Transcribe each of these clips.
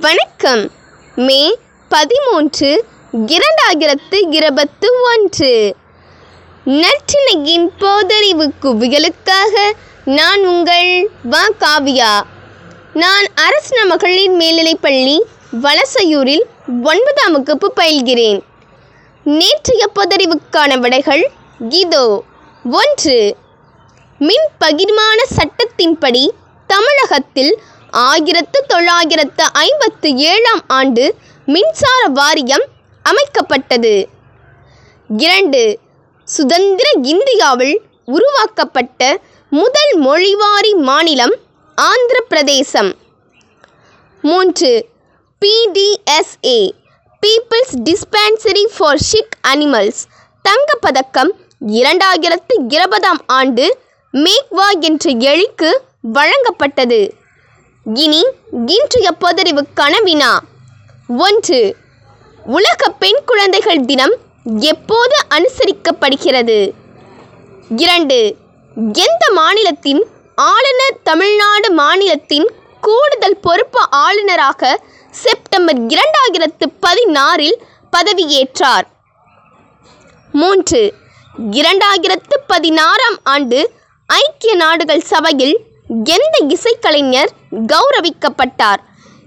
வணக்கம். மே பதிமூன்று இரண்டாயிரத்து இருபத்து ஒன்று. நற்றினையின் போதறிவு குவிகளுக்காக நான் உங்கள் வா. காவியா. நான் அரசு மகளிர் மேல்நிலைப்பள்ளி வலசையூரில் ஒன்பதாம் வகுப்பு பயில்கிறேன். நேற்றைய பொதறிவுக்கான விடைகள் இதோ. ஒன்று. மின் பகிர்மான சட்டத்தின்படி தமிழகத்தில் ஆயிரத்து தொள்ளாயிரத்து ஐம்பத்து ஏழாம் ஆண்டு மின்சார வாரியம் அமைக்கப்பட்டது. இரண்டு சுதந்திர இந்தியாவில் உருவாக்கப்பட்ட முதல் மொழிவாரி மாநிலம் ஆந்திர பிரதேசம் மூன்று PDSA people's dispensary for sick animals தங்கப்பதக்கம் இரண்டாயிரத்து இருபதாம் ஆண்டு மேக்வா என்ற எழிக்கு வழங்கப்பட்டது. இனி இன்றைய பொதறிவுக்கான வினா ஒன்று உலக பெண் குழந்தைகள் தினம் எப்போது அனுசரிக்கப்படுகிறது? இரண்டு எந்த மாநிலத்தின் ஆளுநர் தமிழ்நாடு மாநிலத்தின் கூடுதல் பொறுப்பு ஆளுநராக செப்டம்பர் இரண்டாயிரத்து பதினாறில் பதவியேற்றார்? மூன்று இரண்டாயிரத்து பதினாறாம் ஆண்டு ஐக்கிய நாடுகள் சபையில் எந்த இசைக்கலைஞர் கௌரவிக்கப்பட்டார்?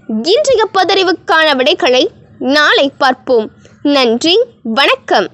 இன்றைய பதறிவுக்கான விடைகளை நாளை பார்ப்போம். நன்றி வணக்கம்.